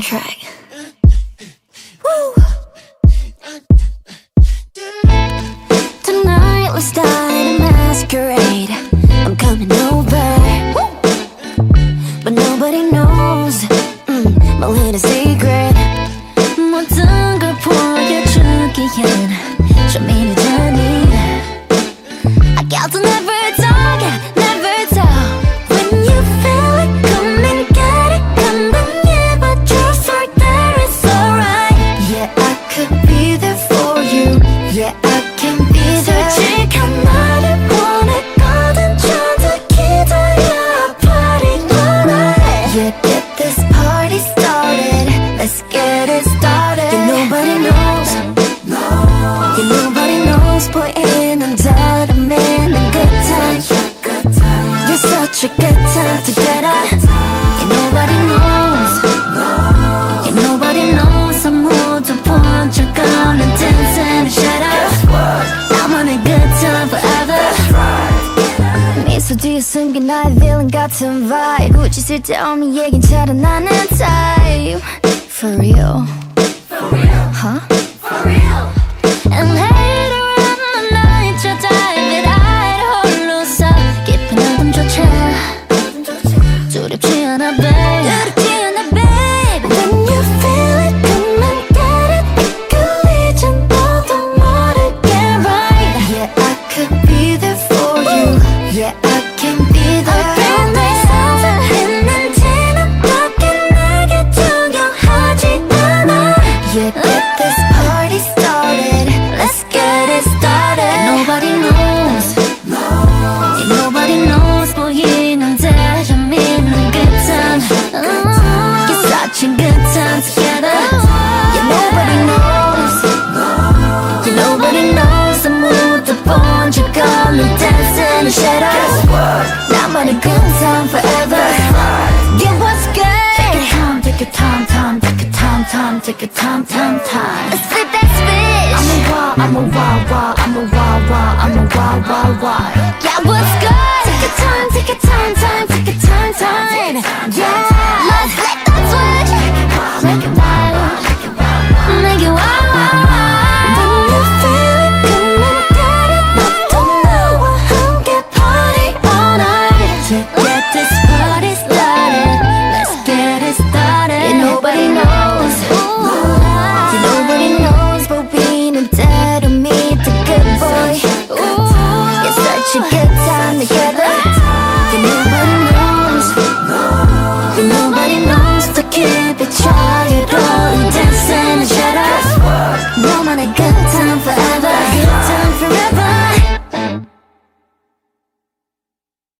track. Tonight let's start a masquerade. I'm coming over, but nobody knows mm, my little secret. You get this party started. Let's get it started. You nobody knows. You nobody knows. Boy, a good time. You such a good time 미소 뒤에 숨긴 나의 villain 같은 vibe. 굳이 쓸데없는 얘긴 잘안 하는 type. For real. Huh? watching good times together. Yeah, nobody knows. Yeah, nobody knows the mood upon you come and dance in the shadows. Guess what? Now I'm on good time forever. Right. Yeah, what's good. Take your time, take your time, time, take your time, time, take your time, time, time. Let's Slip that switch. I'm a wild, I'm a wild, wild, I'm a wild, wild, I'm a wild, wild, wild. Yeah, what's good? Take your time, take your time, time, take your time, time. Yeah. keep it trying